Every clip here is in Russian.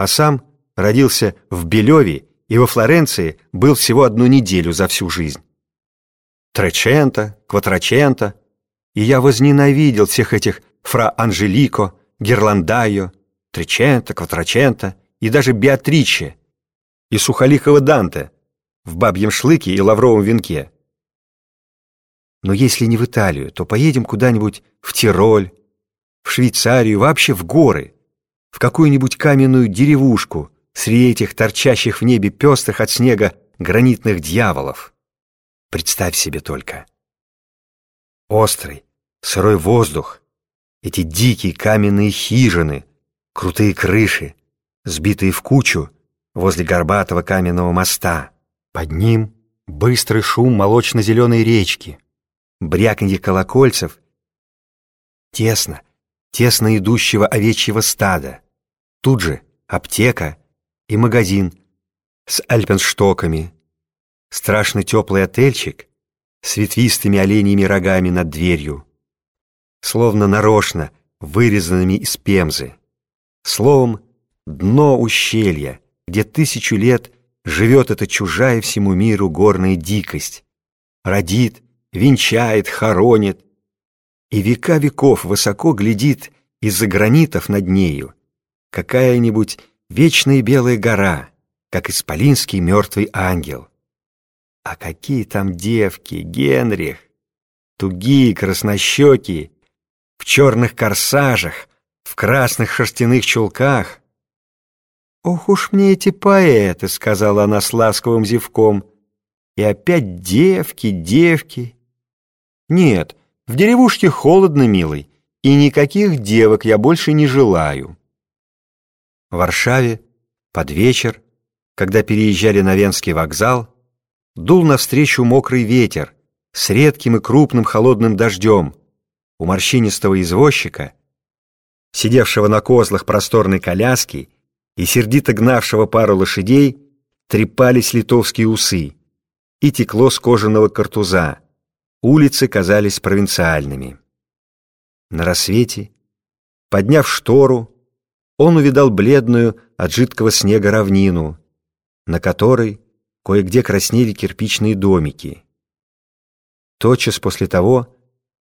а сам родился в Белеве и во Флоренции был всего одну неделю за всю жизнь. Тречента, Кватрачента, и я возненавидел всех этих фра Анжелико, Герландайо, Тречента, Кватрачента и даже Беатриче и Сухоликова Данте в бабьем шлыке и лавровом венке. Но если не в Италию, то поедем куда-нибудь в Тироль, в Швейцарию, вообще в горы, в какую-нибудь каменную деревушку среди этих торчащих в небе пестрых от снега гранитных дьяволов. Представь себе только. Острый, сырой воздух, эти дикие каменные хижины, крутые крыши, сбитые в кучу возле горбатого каменного моста. Под ним быстрый шум молочно-зеленой речки, бряканье колокольцев, тесно, тесно идущего овечьего стада. Тут же аптека и магазин с альпенштоками, страшный теплый отельчик с ветвистыми оленьими рогами над дверью, словно нарочно вырезанными из пемзы. Словом, дно ущелья, где тысячу лет живет эта чужая всему миру горная дикость, родит, венчает, хоронит, и века веков высоко глядит из-за гранитов над нею какая-нибудь вечная белая гора, как исполинский мертвый ангел. А какие там девки, Генрих, тугие, краснощекие, в черных корсажах, в красных шерстяных чулках. «Ох уж мне эти поэты», — сказала она с ласковым зевком, «и опять девки, девки». «Нет, в деревушке холодно, милый, и никаких девок я больше не желаю». В Варшаве под вечер, когда переезжали на Венский вокзал, дул навстречу мокрый ветер с редким и крупным холодным дождем. У морщинистого извозчика, сидевшего на козлах просторной коляски и сердито гнавшего пару лошадей, трепались литовские усы, и текло с кожаного картуза. Улицы казались провинциальными. На рассвете, подняв штору, он увидал бледную от жидкого снега равнину, на которой кое-где краснели кирпичные домики. Тотчас после того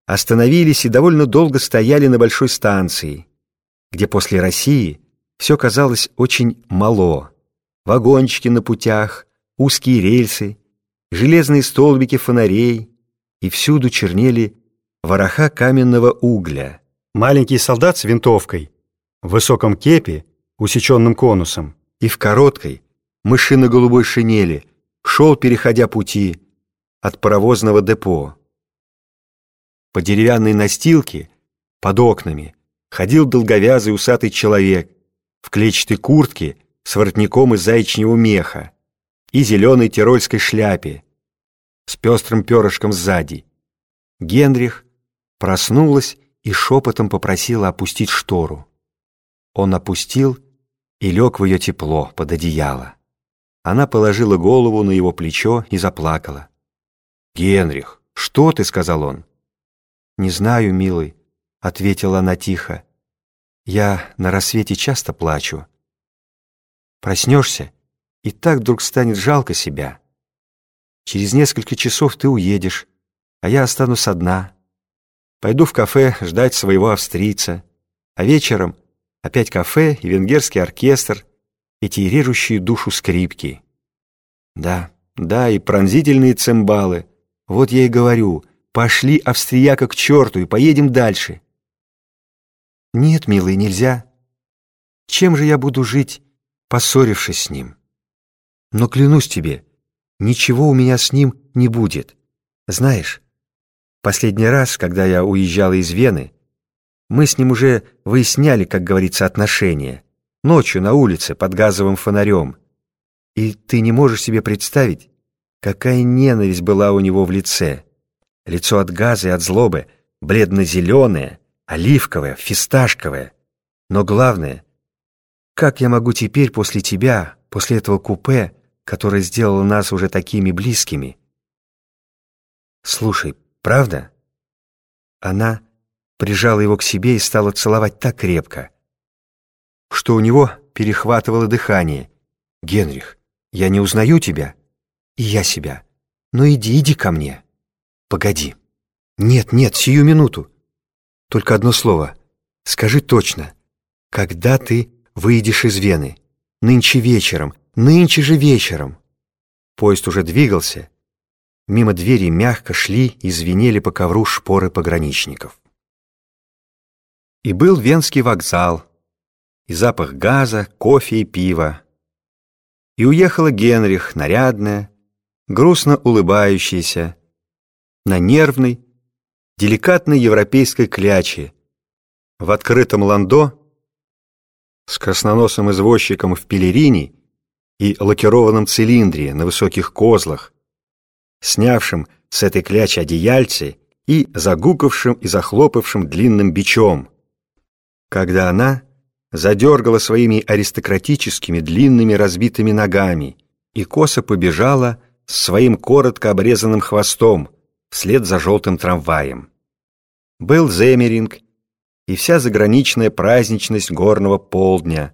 остановились и довольно долго стояли на большой станции, где после России все казалось очень мало. Вагончики на путях, узкие рельсы, железные столбики фонарей, и всюду чернели вороха каменного угля. Маленький солдат с винтовкой, в высоком кепе, усеченным конусом, и в короткой, мышино-голубой шинели, шел, переходя пути, от паровозного депо. По деревянной настилке, под окнами, ходил долговязый усатый человек в клетчатой куртке с воротником из заячьего меха и зеленой тирольской шляпе, с пестрым перышком сзади. Генрих проснулась и шепотом попросила опустить штору. Он опустил и лег в ее тепло под одеяло. Она положила голову на его плечо и заплакала. «Генрих, что ты?» — сказал он. «Не знаю, милый», — ответила она тихо. «Я на рассвете часто плачу. Проснешься, и так вдруг станет жалко себя. Через несколько часов ты уедешь, а я останусь одна. Пойду в кафе ждать своего австрийца, а вечером опять кафе и венгерский оркестр, эти режущие душу скрипки. Да, да, и пронзительные цимбалы. Вот я и говорю, пошли австрияка к черту и поедем дальше. Нет, милый, нельзя. Чем же я буду жить, поссорившись с ним? Но клянусь тебе, ничего у меня с ним не будет. Знаешь, последний раз, когда я уезжала из Вены, мы с ним уже выясняли, как говорится, отношения. Ночью на улице под газовым фонарем. И ты не можешь себе представить, какая ненависть была у него в лице. Лицо от газа и от злобы, бледно-зеленое, оливковое, фисташковое. Но главное, как я могу теперь после тебя, после этого купе, которое сделало нас уже такими близкими? Слушай, правда? Она прижала его к себе и стала целовать так крепко, что у него перехватывало дыхание. «Генрих, я не узнаю тебя?» «И я себя. Ну иди, иди ко мне». «Погоди». «Нет, нет, сию минуту. Только одно слово. Скажи точно. Когда ты выйдешь из Вены? Нынче вечером. Нынче же вечером». Поезд уже двигался. Мимо двери мягко шли и звенели по ковру шпоры пограничников. И был Венский вокзал, и запах газа, кофе и пива. И уехала Генрих, нарядная, грустно улыбающаяся, на нервной, деликатной европейской кляче, в открытом ландо с красноносым извозчиком в пелерине и лакированном цилиндре на высоких козлах, снявшим с этой клячи одеяльце и загукавшим и захлопавшим длинным бичом, когда она задергала своими аристократическими длинными разбитыми ногами и косо побежала с своим коротко обрезанным хвостом вслед за желтым трамваем. Был Земеринг и вся заграничная праздничность горного полдня,